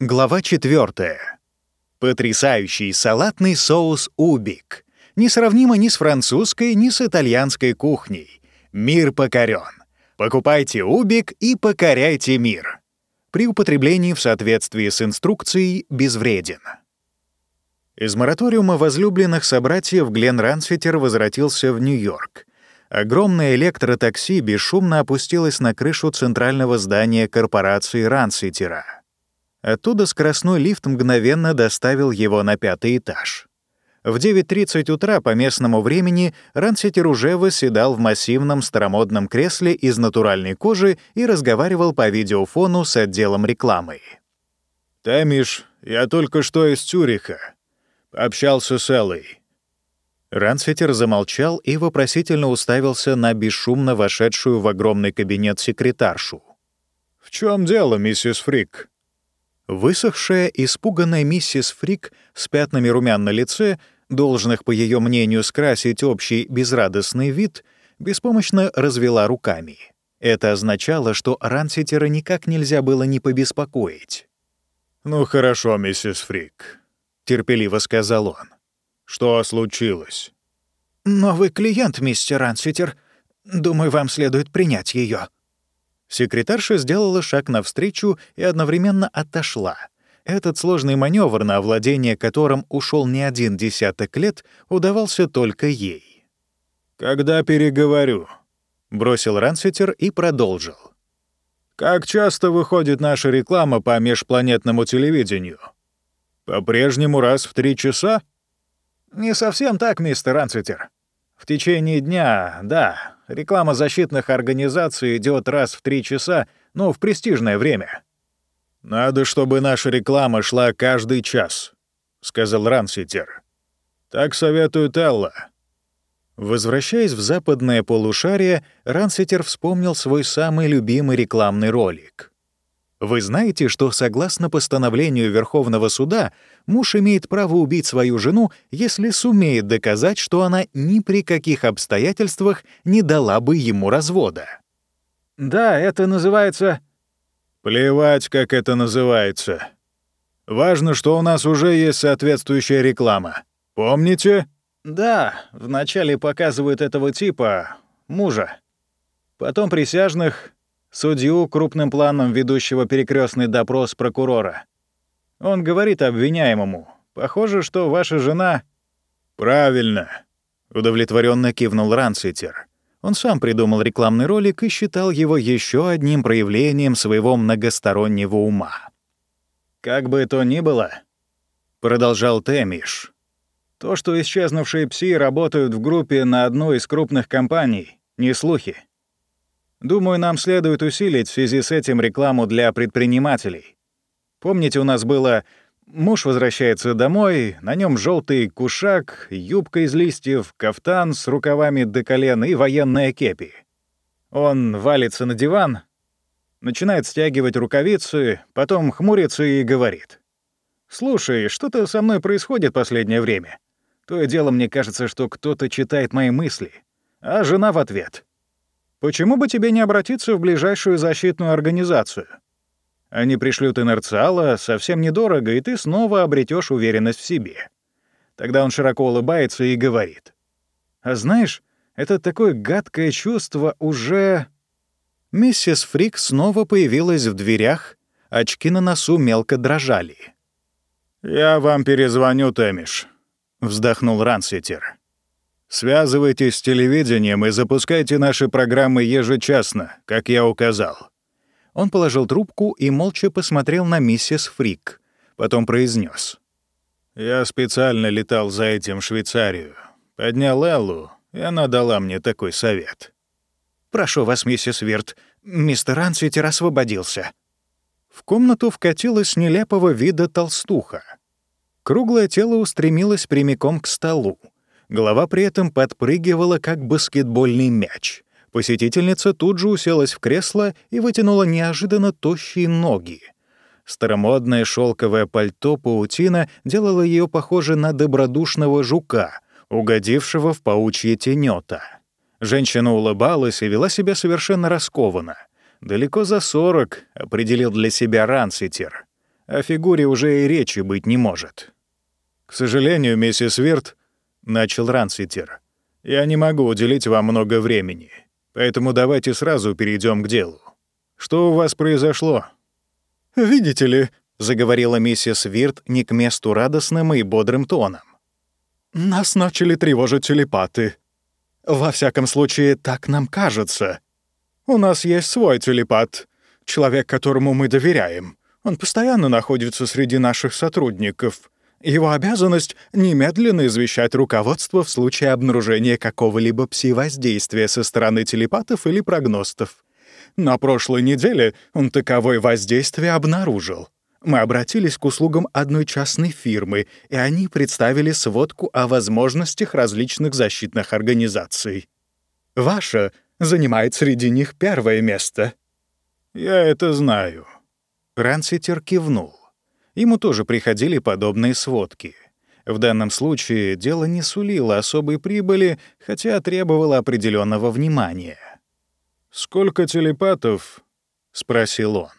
Глава 4. Потрясающий салатный соус «Убик». Несравнимо ни с французской, ни с итальянской кухней. Мир покорен. Покупайте «Убик» и покоряйте мир. При употреблении в соответствии с инструкцией безвреден. Из мораториума возлюбленных собратьев Глен Рансфитер возвратился в Нью-Йорк. Огромное электротакси бесшумно опустилось на крышу центрального здания корпорации Рансфитера — Оттуда скоростной лифт мгновенно доставил его на пятый этаж. В 9.30 утра по местному времени Ранситер уже восседал в массивном старомодном кресле из натуральной кожи и разговаривал по видеофону с отделом рекламы. «Тамиш, я только что из Цюриха. Общался с Эллой». Ранситер замолчал и вопросительно уставился на бесшумно вошедшую в огромный кабинет секретаршу. «В чем дело, миссис Фрик?» Высохшая, испуганная миссис Фрик с пятнами румян на лице, должных, по ее мнению, скрасить общий безрадостный вид, беспомощно развела руками. Это означало, что Ранситера никак нельзя было не побеспокоить. «Ну хорошо, миссис Фрик», — терпеливо сказал он. «Что случилось?» «Новый клиент, мистер Ранситер. Думаю, вам следует принять ее. Секретарша сделала шаг навстречу и одновременно отошла. Этот сложный маневр, на овладение которым ушел не один десяток лет, удавался только ей. «Когда переговорю», — бросил Ранситер и продолжил. «Как часто выходит наша реклама по межпланетному телевидению? По-прежнему раз в три часа?» «Не совсем так, мистер Ранситер. В течение дня, да, Реклама защитных организаций идет раз в три часа, но в престижное время. «Надо, чтобы наша реклама шла каждый час», — сказал Ранситер. «Так советует Элла». Возвращаясь в западное полушарие, Ранситер вспомнил свой самый любимый рекламный ролик. Вы знаете, что согласно постановлению Верховного суда муж имеет право убить свою жену, если сумеет доказать, что она ни при каких обстоятельствах не дала бы ему развода. Да, это называется... Плевать, как это называется. Важно, что у нас уже есть соответствующая реклама. Помните? Да, вначале показывают этого типа, мужа. Потом присяжных, судью, крупным планом ведущего перекрестный допрос прокурора. Он говорит обвиняемому, «Похоже, что ваша жена...» «Правильно», — удовлетворенно кивнул Ранситер. Он сам придумал рекламный ролик и считал его еще одним проявлением своего многостороннего ума. «Как бы то ни было», — продолжал Тэмиш, «то, что исчезнувшие пси работают в группе на одной из крупных компаний, не слухи. Думаю, нам следует усилить в связи с этим рекламу для предпринимателей. Помните, у нас было «Муж возвращается домой, на нем желтый кушак, юбка из листьев, кафтан с рукавами до колена и военная кепи». Он валится на диван, начинает стягивать рукавицы, потом хмурится и говорит. «Слушай, что-то со мной происходит последнее время. То и дело мне кажется, что кто-то читает мои мысли». А жена в ответ. Почему бы тебе не обратиться в ближайшую защитную организацию? Они пришлют инерциала совсем недорого, и ты снова обретешь уверенность в себе. Тогда он широко улыбается и говорит. А знаешь, это такое гадкое чувство уже... Миссис Фрик снова появилась в дверях, очки на носу мелко дрожали. «Я вам перезвоню, Тэмиш», — вздохнул Ранситер. Связывайтесь с телевидением и запускайте наши программы ежечасно, как я указал». Он положил трубку и молча посмотрел на миссис Фрик. Потом произнес: «Я специально летал за этим в Швейцарию. Поднял Эллу, и она дала мне такой совет». «Прошу вас, миссис Вирт, мистер Ансвитер освободился». В комнату вкатилась нелепого вида толстуха. Круглое тело устремилось прямиком к столу. Голова при этом подпрыгивала, как баскетбольный мяч. Посетительница тут же уселась в кресло и вытянула неожиданно тощие ноги. Старомодное шелковое пальто паутина делало ее похожей на добродушного жука, угодившего в паучье тенета. Женщина улыбалась и вела себя совершенно раскованно. Далеко за сорок, определил для себя Ранситер. О фигуре уже и речи быть не может. «К сожалению, миссис Вирт», — начал Ранситер, — «я не могу уделить вам много времени, поэтому давайте сразу перейдем к делу. Что у вас произошло?» «Видите ли», — заговорила миссис Вирт не к месту радостным и бодрым тоном. «Нас начали тревожить телепаты. Во всяком случае, так нам кажется. У нас есть свой телепат, человек, которому мы доверяем. Он постоянно находится среди наших сотрудников. Его обязанность — немедленно извещать руководство в случае обнаружения какого-либо пси-воздействия со стороны телепатов или прогностов. На прошлой неделе он таковое воздействие обнаружил. Мы обратились к услугам одной частной фирмы, и они представили сводку о возможностях различных защитных организаций. Ваша занимает среди них первое место. «Я это знаю». Ранситер кивнул. Ему тоже приходили подобные сводки. В данном случае дело не сулило особой прибыли, хотя требовало определенного внимания. «Сколько телепатов?» — спросил он.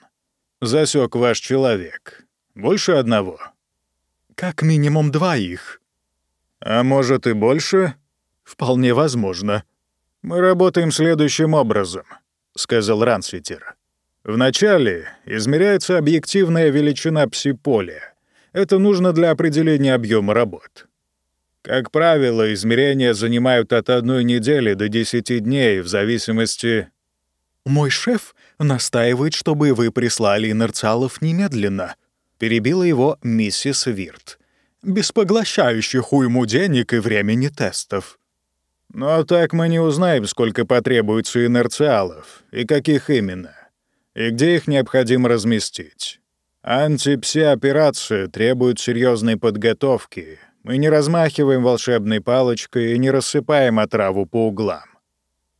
«Засек ваш человек. Больше одного?» «Как минимум двоих». «А может и больше?» «Вполне возможно». «Мы работаем следующим образом», — сказал Рансвитер. Вначале измеряется объективная величина пси-поля. Это нужно для определения объема работ. Как правило, измерения занимают от одной недели до 10 дней в зависимости... «Мой шеф настаивает, чтобы вы прислали инерциалов немедленно», — перебила его миссис Вирт. «Без поглощающих уйму денег и времени тестов». «Но так мы не узнаем, сколько потребуется инерциалов и каких именно и где их необходимо разместить. Антипси-операции требуют серьезной подготовки. Мы не размахиваем волшебной палочкой и не рассыпаем отраву по углам.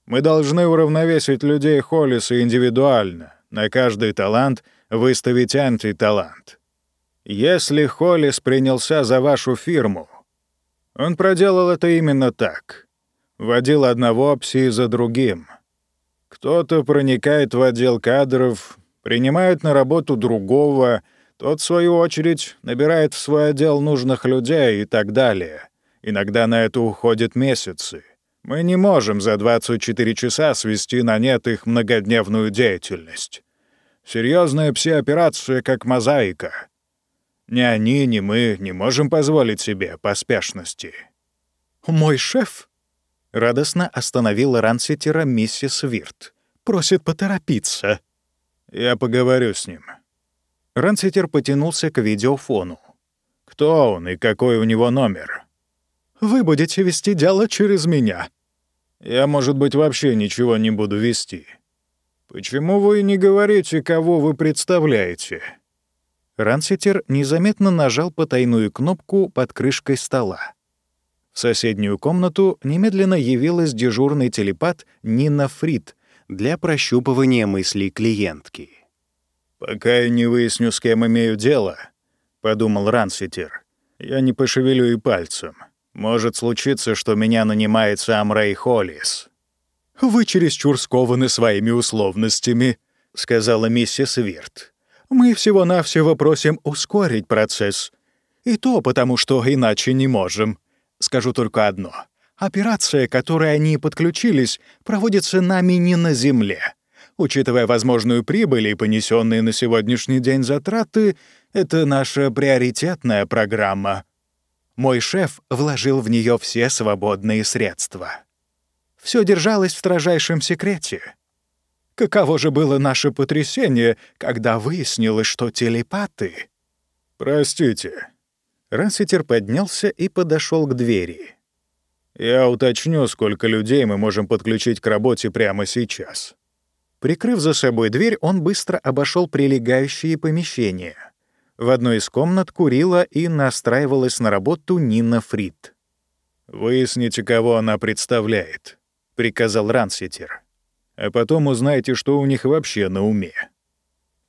Мы должны уравновесить людей Холлиса индивидуально, на каждый талант выставить антиталант. Если Холлис принялся за вашу фирму, он проделал это именно так. Водил одного пси за другим — кто-то проникает в отдел кадров, принимает на работу другого, тот, в свою очередь, набирает в свой отдел нужных людей и так далее. Иногда на это уходят месяцы. Мы не можем за 24 часа свести на нет их многодневную деятельность. Серьезная пси-операция, как мозаика. Ни они, ни мы не можем позволить себе поспешности. «Мой шеф — радостно остановила Ранситера миссис Вирт. «Просит поторопиться». «Я поговорю с ним». Ранситер потянулся к видеофону. «Кто он и какой у него номер?» «Вы будете вести дело через меня». «Я, может быть, вообще ничего не буду вести». «Почему вы не говорите, кого вы представляете?» Ранситер незаметно нажал потайную кнопку под крышкой стола. В соседнюю комнату немедленно явилась дежурный телепат Нина Фрид для прощупывания мыслей клиентки. «Пока я не выясню, с кем имею дело», — подумал Ранситер, — «я не пошевелю и пальцем. Может случиться, что меня нанимает сам Рэй Холлис». «Вы чересчур скованы своими условностями», — сказала миссис Вирт. «Мы всего-навсего просим ускорить процесс. И то потому, что иначе не можем. Скажу только одно. Операция, к которой они подключились, проводится нами не на Земле. Учитывая возможную прибыль и понесенные на сегодняшний день затраты, это наша приоритетная программа. Мой шеф вложил в нее все свободные средства. Все держалось в строжайшем секрете. Каково же было наше потрясение, когда выяснилось, что телепаты... «Простите», Ранситер поднялся и подошел к двери. «Я уточню, сколько людей мы можем подключить к работе прямо сейчас». Прикрыв за собой дверь, он быстро обошел прилегающие помещения. В одной из комнат курила и настраивалась на работу Нина Фрид. «Выясните, кого она представляет», — приказал Ранситер. «А потом узнайте, что у них вообще на уме.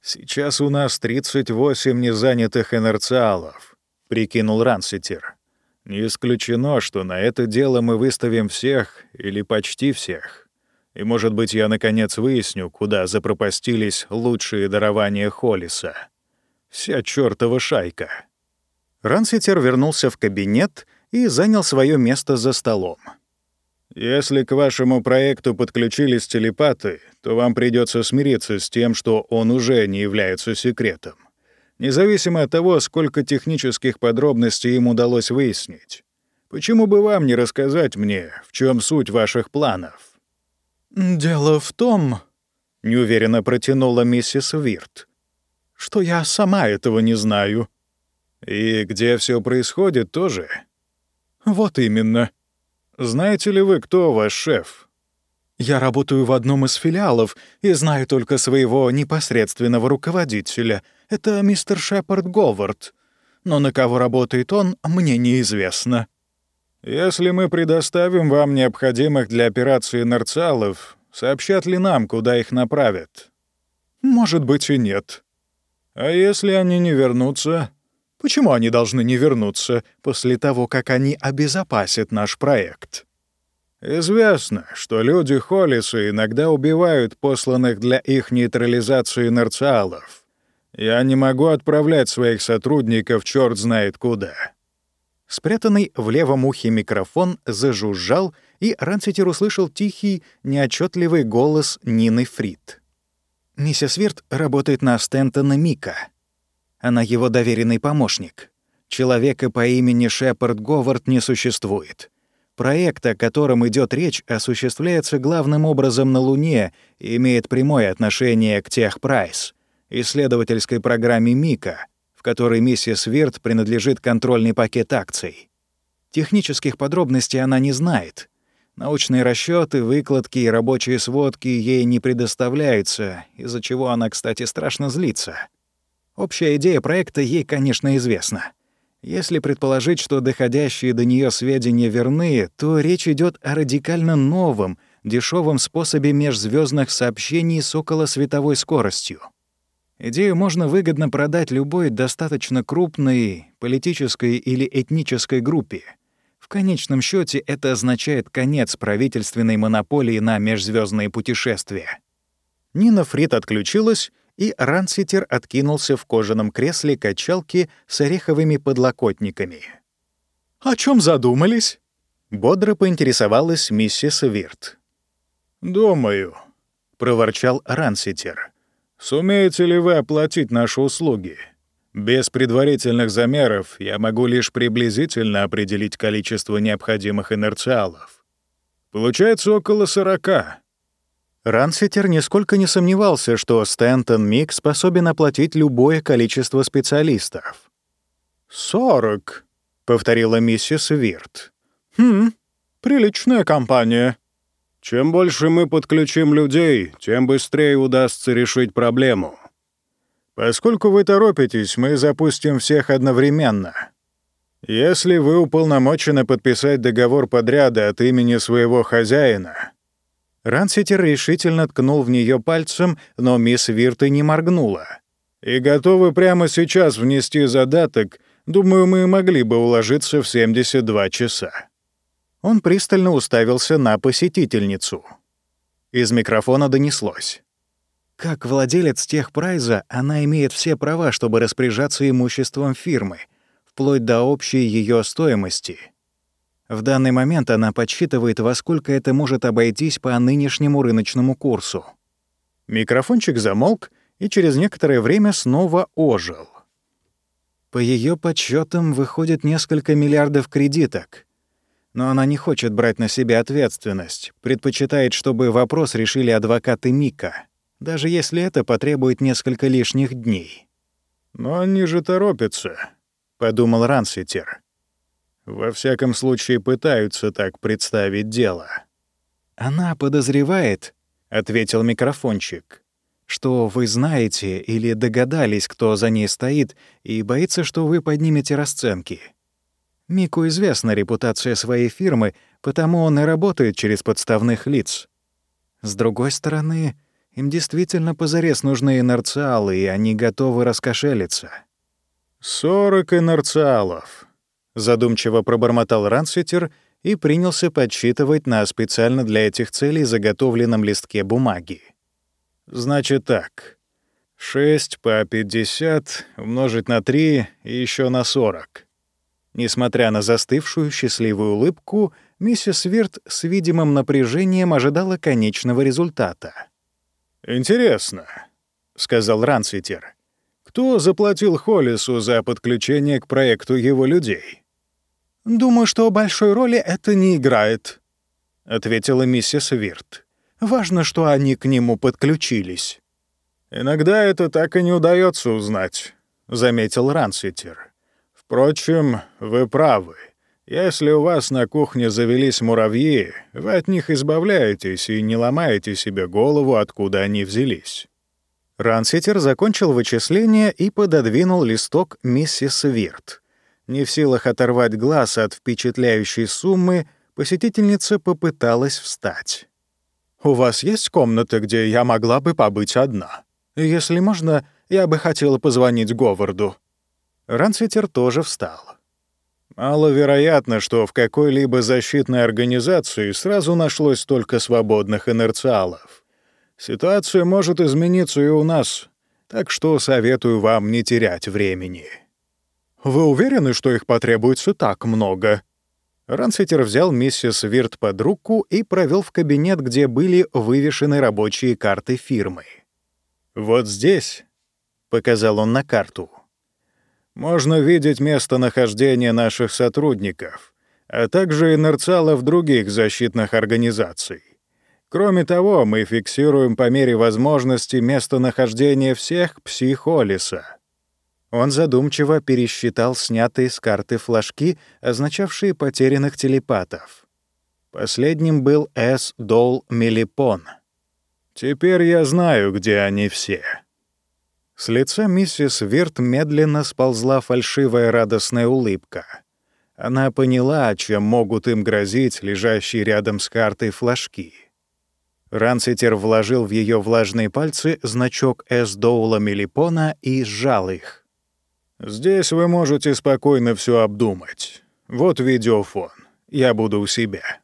Сейчас у нас 38 незанятых инерциалов прикинул Ранситер. Не исключено, что на это дело мы выставим всех или почти всех. И, может быть, я наконец выясню, куда запропастились лучшие дарования Холлиса. Вся чёртова шайка. Ранситер вернулся в кабинет и занял свое место за столом. Если к вашему проекту подключились телепаты, то вам придется смириться с тем, что он уже не является секретом. Независимо от того, сколько технических подробностей им удалось выяснить. Почему бы вам не рассказать мне, в чем суть ваших планов? «Дело в том», — неуверенно протянула миссис Вирт, «что я сама этого не знаю». «И где все происходит тоже?» «Вот именно. Знаете ли вы, кто ваш шеф?» «Я работаю в одном из филиалов и знаю только своего непосредственного руководителя. Это мистер Шепард Говард. Но на кого работает он, мне неизвестно». «Если мы предоставим вам необходимых для операции нарциалов, сообщат ли нам, куда их направят?» «Может быть и нет». «А если они не вернутся?» Почему они должны не вернуться после того, как они обезопасят наш проект? Известно, что люди Холлиса иногда убивают посланных для их нейтрализации нарциалов. Я не могу отправлять своих сотрудников черт знает куда. Спрятанный в левом ухе микрофон зажужжал, и Ранситер услышал тихий, неотчетливый голос Нины Фрид. «Миссис Вирт работает на Стентона Мика. Она его доверенный помощник. Человека по имени Шепард Говард не существует. Проект, о котором идет речь, осуществляется главным образом на Луне и имеет прямое отношение к Техпрайс, исследовательской программе Мика, в которой миссис Вирт принадлежит контрольный пакет акций. Технических подробностей она не знает. Научные расчеты, выкладки и рабочие сводки ей не предоставляются, из-за чего она, кстати, страшно злится. Общая идея проекта ей, конечно, известна. Если предположить, что доходящие до нее сведения верны, то речь идет о радикально новом, дешевом способе межзвездных сообщений с околосветовой скоростью. Идею можно выгодно продать любой достаточно крупной политической или этнической группе. В конечном счете это означает конец правительственной монополии на межзвездные путешествия. Нина Фрид отключилась, и Ранситер откинулся в кожаном кресле качалки с ореховыми подлокотниками. «О чем задумались?» — бодро поинтересовалась миссис Вирт. «Думаю», — проворчал Ранситер. «Сумеете ли вы оплатить наши услуги? Без предварительных замеров я могу лишь приблизительно определить количество необходимых инерциалов. Получается около сорока. Ранситер нисколько не сомневался, что Стэнтон Мик способен оплатить любое количество специалистов. «Сорок», — повторила миссис Вирт. «Хм, приличная компания». «Чем больше мы подключим людей, тем быстрее удастся решить проблему. Поскольку вы торопитесь, мы запустим всех одновременно. Если вы уполномочены подписать договор подряда от имени своего хозяина, Ранситер решительно ткнул в нее пальцем, но мисс Вирта не моргнула. «И готовы прямо сейчас внести задаток, думаю, мы могли бы уложиться в 72 часа». Он пристально уставился на посетительницу. Из микрофона донеслось. Как владелец техпрайза, она имеет все права, чтобы распоряжаться имуществом фирмы, вплоть до общей ее стоимости — в данный момент она подсчитывает, во сколько это может обойтись по нынешнему рыночному курсу. Микрофончик замолк и через некоторое время снова ожил. По ее подсчетам выходит несколько миллиардов кредиток. Но она не хочет брать на себя ответственность, предпочитает, чтобы вопрос решили адвокаты Мика, даже если это потребует несколько лишних дней. «Но они же торопятся», — подумал Ранситер. Во всяком случае, пытаются так представить дело. «Она подозревает», — ответил микрофончик, «что вы знаете или догадались, кто за ней стоит, и боится, что вы поднимете расценки. Мику известна репутация своей фирмы, потому он и работает через подставных лиц. С другой стороны, им действительно позарез нужны инерциалы, и они готовы раскошелиться». «Сорок инерциалов», Задумчиво пробормотал Рансвитер и принялся подсчитывать на специально для этих целей заготовленном листке бумаги. «Значит так. 6 по 50 умножить на 3 и еще на 40. Несмотря на застывшую счастливую улыбку, миссис Вирт с видимым напряжением ожидала конечного результата. «Интересно», — сказал Рансвитер. «Кто заплатил Холлису за подключение к проекту его людей?» «Думаю, что большой роли это не играет», — ответила миссис Вирт. «Важно, что они к нему подключились». «Иногда это так и не удается узнать», — заметил Рансвитер. «Впрочем, вы правы. Если у вас на кухне завелись муравьи, вы от них избавляетесь и не ломаете себе голову, откуда они взялись». Ранситер закончил вычисление и пододвинул листок миссис Вирт. Не в силах оторвать глаз от впечатляющей суммы, посетительница попыталась встать. «У вас есть комната, где я могла бы побыть одна?» Если можно, я бы хотела позвонить Говарду». Рансвитер тоже встал. Маловероятно, что в какой-либо защитной организации сразу нашлось столько свободных инерциалов. Ситуация может измениться и у нас, так что советую вам не терять времени. Вы уверены, что их потребуется так много? Ранситер взял миссис Вирт под руку и провел в кабинет, где были вывешены рабочие карты фирмы. «Вот здесь», — показал он на карту, — «можно видеть местонахождение наших сотрудников, а также инерциалов других защитных организаций. Кроме того, мы фиксируем по мере возможности местонахождение всех психолиса». Он задумчиво пересчитал снятые с карты флажки, означавшие потерянных телепатов. Последним был С. Дол Мелипон — Теперь я знаю, где они все». С лица миссис Вирт медленно сползла фальшивая радостная улыбка. Она поняла, чем могут им грозить лежащие рядом с картой флажки. Ранситер вложил в ее влажные пальцы значок С. Доула Мелипона и сжал их. «Здесь вы можете спокойно все обдумать. Вот видеофон. Я буду у себя».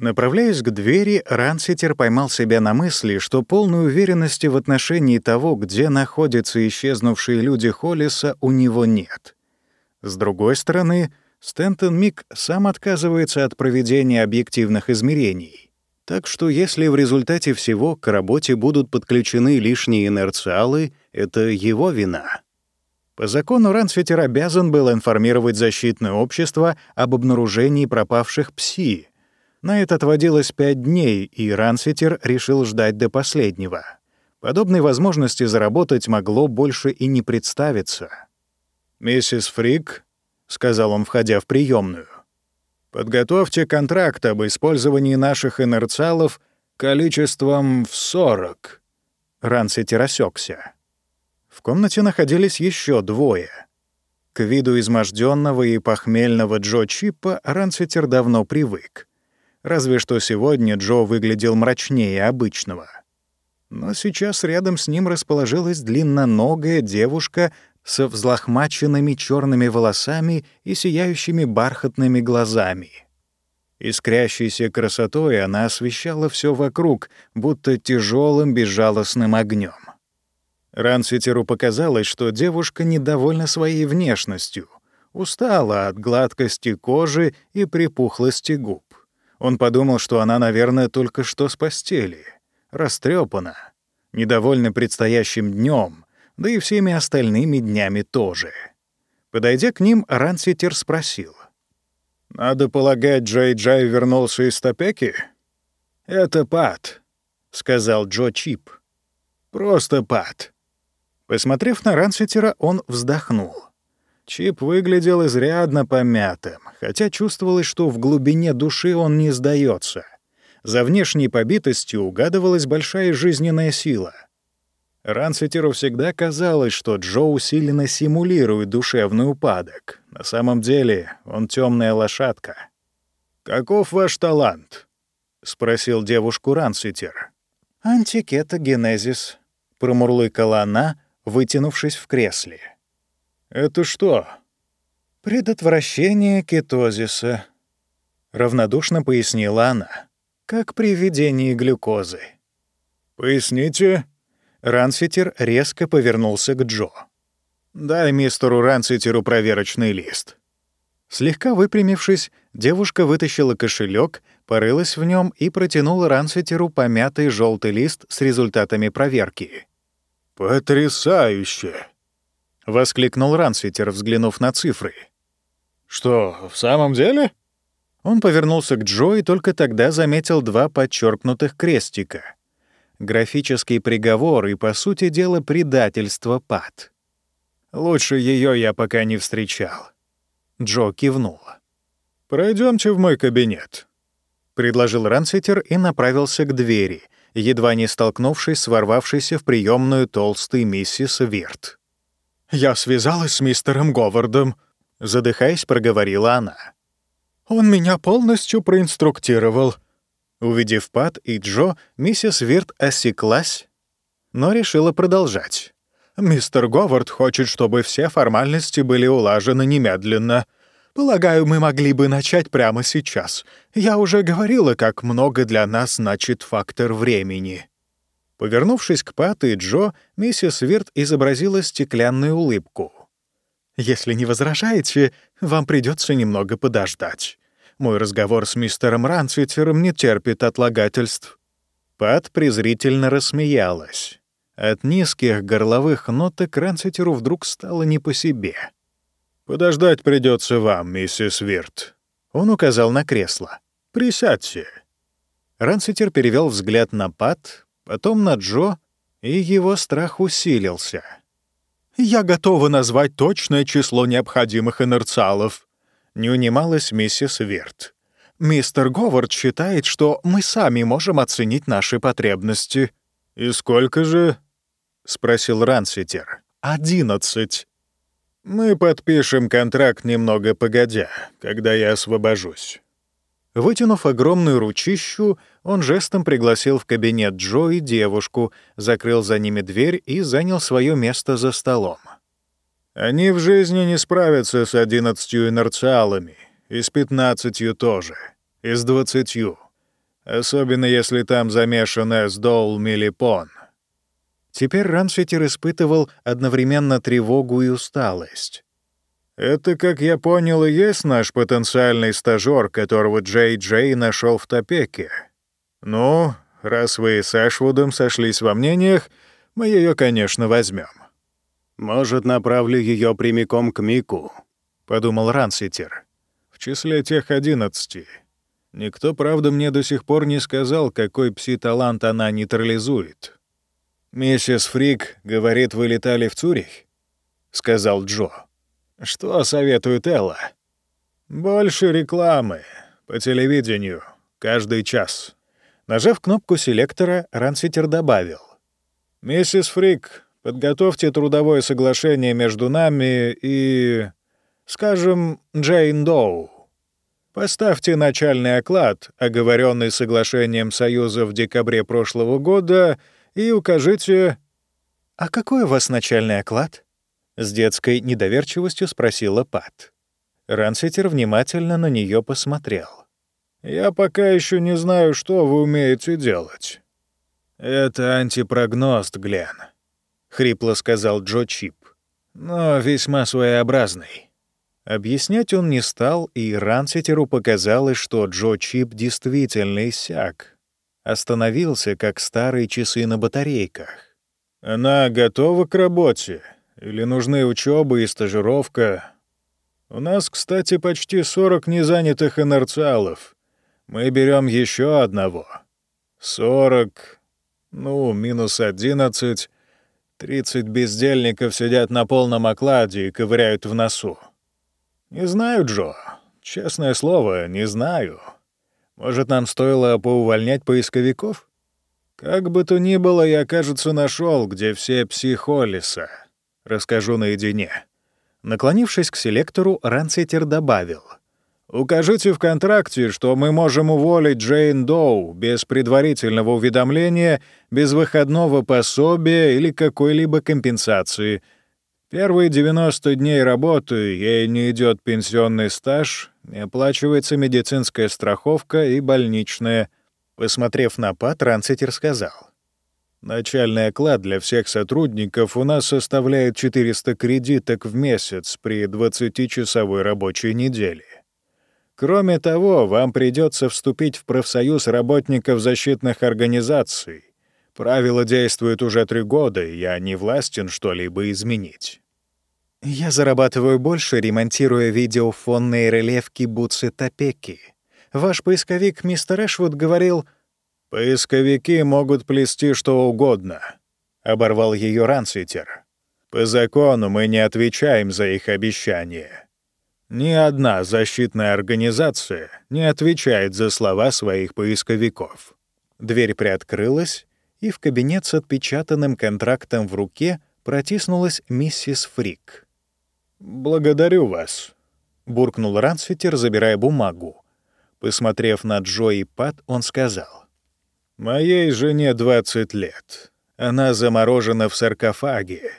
Направляясь к двери, Ранситер поймал себя на мысли, что полной уверенности в отношении того, где находятся исчезнувшие люди Холлиса, у него нет. С другой стороны, Стэнтон Мик сам отказывается от проведения объективных измерений. Так что если в результате всего к работе будут подключены лишние инерциалы, это его вина. По закону Рансвитер обязан был информировать защитное общество об обнаружении пропавших пси, на это отводилось пять дней, и Ранситер решил ждать до последнего. Подобной возможности заработать могло больше и не представиться. «Миссис Фрик», — сказал он, входя в приемную, — «подготовьте контракт об использовании наших инерциалов количеством в 40». Ранситер осекся. В комнате находились еще двое. К виду изможденного и похмельного Джо Чипа Ранситер давно привык разве что сегодня Джо выглядел мрачнее обычного. Но сейчас рядом с ним расположилась длинноногая девушка со взлохмаченными черными волосами и сияющими бархатными глазами. Искрящейся красотой она освещала все вокруг, будто тяжелым безжалостным огнем. Ранситеру показалось, что девушка недовольна своей внешностью, устала от гладкости кожи и припухлости губ. Он подумал, что она, наверное, только что с постели, растрепана, недовольна предстоящим днем, да и всеми остальными днями тоже. Подойдя к ним, Ранситер спросил. «Надо полагать, Джей Джай вернулся из Топеки?» «Это Пат», — сказал Джо Чип. «Просто Пат». Посмотрев на Ранситера, он вздохнул. Чип выглядел изрядно помятым, хотя чувствовалось, что в глубине души он не сдается. За внешней побитостью угадывалась большая жизненная сила. Ранситеру всегда казалось, что Джо усиленно симулирует душевный упадок. На самом деле он темная лошадка. «Каков ваш талант?» — спросил девушку Ранситер. «Антикетогенезис», — промурлыкала она, вытянувшись в кресле. «Это что?» «Предотвращение кетозиса», — равнодушно пояснила она, как при введении глюкозы. «Поясните?» Ранситер резко повернулся к Джо. «Дай мистеру Ранситеру проверочный лист». Слегка выпрямившись, девушка вытащила кошелек, порылась в нем и протянула Ранситеру помятый желтый лист с результатами проверки. «Потрясающе!» — воскликнул Ранситер, взглянув на цифры. «Что, в самом деле?» Он повернулся к Джо и только тогда заметил два подчеркнутых крестика. Графический приговор и, по сути дела, предательство Пат. Лучше ее я пока не встречал. Джо кивнул. Пройдемте в мой кабинет», — предложил Ранситер и направился к двери, едва не столкнувшись с ворвавшейся в приемную толстой миссис Вирт. «Я связалась с мистером Говардом», — задыхаясь, проговорила она. «Он меня полностью проинструктировал». Увидев Пат и Джо, миссис Вирт осеклась, но решила продолжать. «Мистер Говард хочет, чтобы все формальности были улажены немедленно. Полагаю, мы могли бы начать прямо сейчас. Я уже говорила, как много для нас значит фактор времени». Повернувшись к Пат и Джо, миссис Вирт изобразила стеклянную улыбку. «Если не возражаете, вам придется немного подождать. Мой разговор с мистером Рансвитером не терпит отлагательств». Пат презрительно рассмеялась. От низких горловых ноток Рансвитеру вдруг стало не по себе. «Подождать придется вам, миссис Вирт». Он указал на кресло. «Присядьте». Ранситер перевел взгляд на Пат, потом на Джо, и его страх усилился. «Я готова назвать точное число необходимых инерциалов», — не унималась миссис Вирт. «Мистер Говард считает, что мы сами можем оценить наши потребности». «И сколько же?» — спросил Ранситер. «Одиннадцать». Мы подпишем контракт немного погодя, когда я освобожусь». Вытянув огромную ручищу, он жестом пригласил в кабинет Джо и девушку, закрыл за ними дверь и занял свое место за столом. «Они в жизни не справятся с одиннадцатью инерциалами, и с пятнадцатью тоже, и с двадцатью, особенно если там замешан Эсдол Милипон. Теперь Раншитер испытывал одновременно тревогу и усталость. «Это, как я понял, и есть наш потенциальный стажёр, которого Джей Джей нашел в Топеке. Ну, раз вы с Эшвудом сошлись во мнениях, мы ее, конечно, возьмем. «Может, направлю ее прямиком к Мику», — подумал Ранситер. «В числе тех одиннадцати. Никто, правда, мне до сих пор не сказал, какой пси-талант она нейтрализует». «Миссис Фрик, говорит, вы летали в Цюрих?» — сказал Джо. «Что советует Элла?» «Больше рекламы. По телевидению. Каждый час». Нажав кнопку селектора, Ранситер добавил. «Миссис Фрик, подготовьте трудовое соглашение между нами и, скажем, Джейн Доу. Поставьте начальный оклад, оговоренный соглашением Союза в декабре прошлого года — и укажите...» «А какой у вас начальный оклад?» — с детской недоверчивостью спросила Пат. Ранситер внимательно на нее посмотрел. «Я пока еще не знаю, что вы умеете делать». «Это антипрогност, Глен», — хрипло сказал Джо Чип. «Но весьма своеобразный». Объяснять он не стал, и Ранситеру показалось, что Джо Чип действительно иссяк, остановился, как старые часы на батарейках. «Она готова к работе? Или нужны учеба и стажировка? У нас, кстати, почти 40 незанятых инерциалов. Мы берем еще одного. 40, ну, минус 11, 30 бездельников сидят на полном окладе и ковыряют в носу. Не знаю, Джо. Честное слово, не знаю». Может, нам стоило поувольнять поисковиков? Как бы то ни было, я, кажется, нашел, где все психолиса. Расскажу наедине. Наклонившись к селектору, Рансетер добавил. «Укажите в контракте, что мы можем уволить Джейн Доу без предварительного уведомления, без выходного пособия или какой-либо компенсации. Первые 90 дней работы ей не идет пенсионный стаж, не оплачивается медицинская страховка и больничная. Посмотрев на Пат, Ранситер сказал. Начальный оклад для всех сотрудников у нас составляет 400 кредиток в месяц при 20-часовой рабочей неделе. Кроме того, вам придется вступить в профсоюз работников защитных организаций. Правила действуют уже три года, и я не властен что-либо изменить. Я зарабатываю больше, ремонтируя видеофонные релевки Буци Топеки. Ваш поисковик мистер Эшвуд говорил... «Поисковики могут плести что угодно», — оборвал ее Ранситер. «По закону мы не отвечаем за их обещания. Ни одна защитная организация не отвечает за слова своих поисковиков». Дверь приоткрылась, и в кабинет с отпечатанным контрактом в руке протиснулась миссис Фрик. «Благодарю вас», — буркнул Рансфитер, забирая бумагу. Посмотрев на Джо и Пат, он сказал. «Моей жене 20 лет. Она заморожена в саркофаге.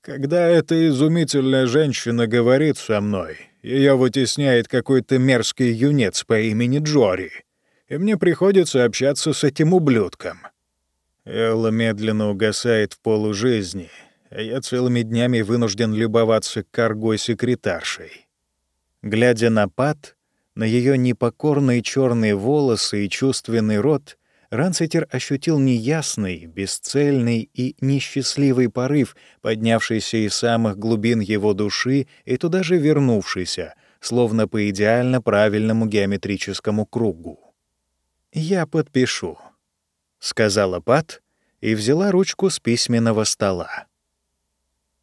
Когда эта изумительная женщина говорит со мной, ее вытесняет какой-то мерзкий юнец по имени Джори, и мне приходится общаться с этим ублюдком. Элла медленно угасает в полужизни, а я целыми днями вынужден любоваться каргой-секретаршей. Глядя на Пат, на ее непокорные черные волосы и чувственный рот, Ранситер ощутил неясный, бесцельный и несчастливый порыв, поднявшийся из самых глубин его души и туда же вернувшийся, словно по идеально правильному геометрическому кругу. «Я подпишу», — сказала Пат и взяла ручку с письменного стола.